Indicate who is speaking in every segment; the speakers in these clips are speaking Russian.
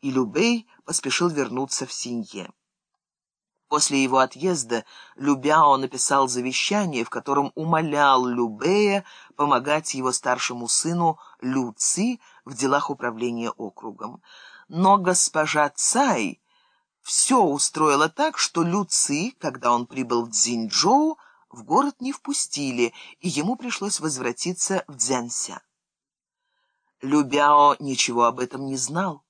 Speaker 1: и Любей поспешил вернуться в Синье. После его отъезда Любяо написал завещание, в котором умолял Любея помогать его старшему сыну Люци в делах управления округом. Но госпожа Цай все устроила так, что Люци, когда он прибыл в Цзиньчжоу, в город не впустили, и ему пришлось возвратиться в Цзянся. Любяо ничего об этом не знал.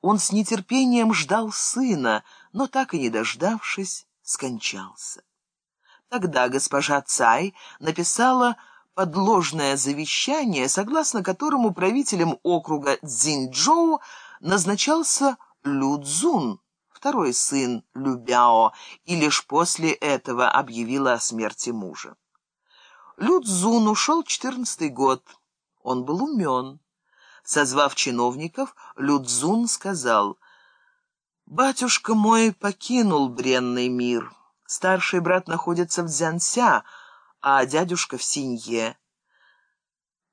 Speaker 1: Он с нетерпением ждал сына, но так и не дождавшись, скончался. Тогда госпожа Цай написала подложное завещание, согласно которому правителем округа Цзиньчжоу назначался Людзун, второй сын Любяо, и лишь после этого объявила о смерти мужа. Людзун ушел четырнадцатый год. Он был умен. Созвав чиновников, Людзун сказал, «Батюшка мой покинул бренный мир. Старший брат находится в Дзянся, а дядюшка в Синье.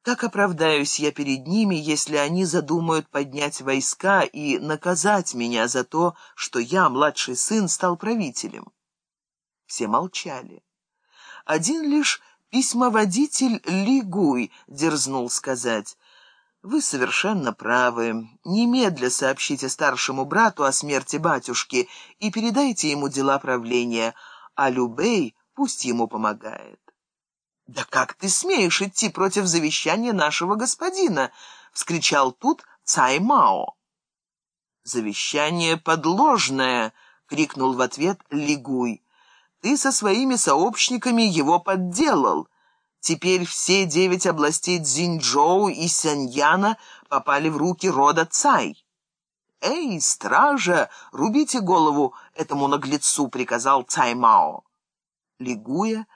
Speaker 1: Как оправдаюсь я перед ними, если они задумают поднять войска и наказать меня за то, что я, младший сын, стал правителем?» Все молчали. Один лишь письмоводитель Лигуй дерзнул сказать, «Вы совершенно правы. Немедля сообщите старшему брату о смерти батюшки и передайте ему дела правления, а Любей пусть ему помогает». «Да как ты смеешь идти против завещания нашего господина?» — вскричал тут Цай Мао. «Завещание подложное!» — крикнул в ответ Лигуй. «Ты со своими сообщниками его подделал». Теперь все девять областей Цзиньчжоу и Сяньяна попали в руки рода Цай. «Эй, стража, рубите голову этому наглецу!» — приказал Цай Мао. Лигуя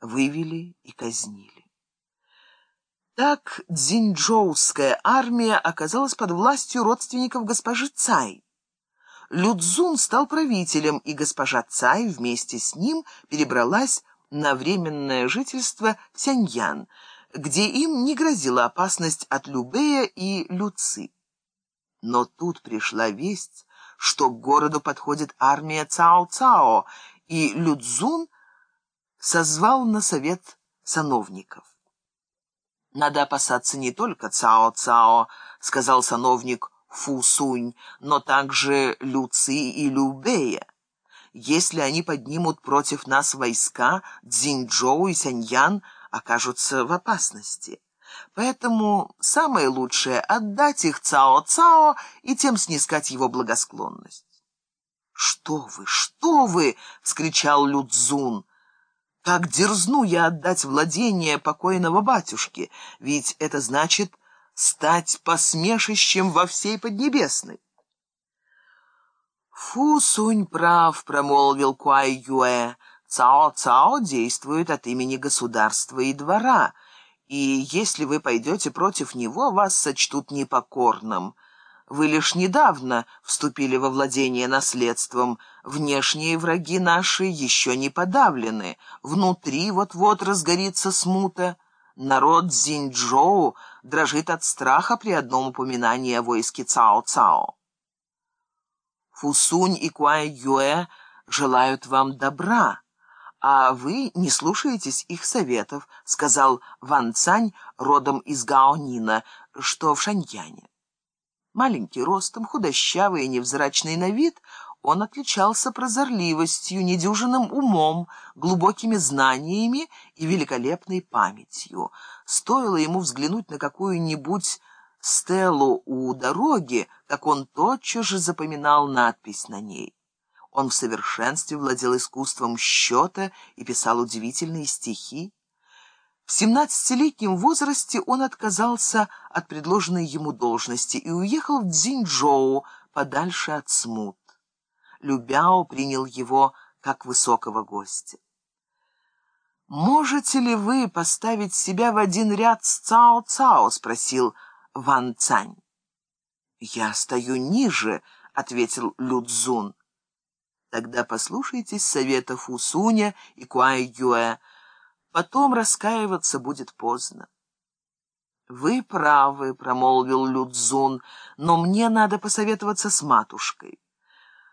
Speaker 1: вывели и казнили. Так Цзиньчжоуская армия оказалась под властью родственников госпожи Цай. Людзун стал правителем, и госпожа Цай вместе с ним перебралась на временное жительство в Сяньян, где им не грозила опасность от Любея и Люци. Но тут пришла весть, что к городу подходит армия Цао-Цао, и Людзун созвал на совет сановников. «Надо опасаться не только Цао-Цао», — сказал сановник Фу Сунь, «но также Люци и Любея. Если они поднимут против нас войска, Цзиньчжоу и Сяньян окажутся в опасности. Поэтому самое лучшее — отдать их Цао-Цао и тем снискать его благосклонность. «Что вы, что вы!» — вскричал Людзун. «Как дерзну я отдать владение покойного батюшки, ведь это значит стать посмешищем во всей Поднебесной». «Фу, Сунь прав», — промолвил Куай Юэ. «Цао-Цао действует от имени государства и двора, и если вы пойдете против него, вас сочтут непокорным. Вы лишь недавно вступили во владение наследством, внешние враги наши еще не подавлены, внутри вот-вот разгорится смута». Народ Цзиньчжоу дрожит от страха при одном упоминании о войске Цао-Цао. Фусунь и Куай Юэ желают вам добра, а вы не слушаетесь их советов, сказал Ван Цань, родом из Гаонина, что в Шаньяне. Маленький ростом, худощавый и невзрачный на вид, он отличался прозорливостью, недюжинным умом, глубокими знаниями и великолепной памятью. Стоило ему взглянуть на какую-нибудь стелу у дороги, как он тотчас же запоминал надпись на ней. Он в совершенстве владел искусством счета и писал удивительные стихи. В семнадцатилетнем возрасте он отказался от предложенной ему должности и уехал в Цзиньчжоу, подальше от смут. Любяо принял его как высокого гостя. «Можете ли вы поставить себя в один ряд с Цао-Цао?» — спросил Ван Цань. «Я стою ниже», — ответил Людзун. «Тогда послушайтесь советов Усуня и Куай Юэ. Потом раскаиваться будет поздно». «Вы правы», — промолвил Людзун, — «но мне надо посоветоваться с матушкой».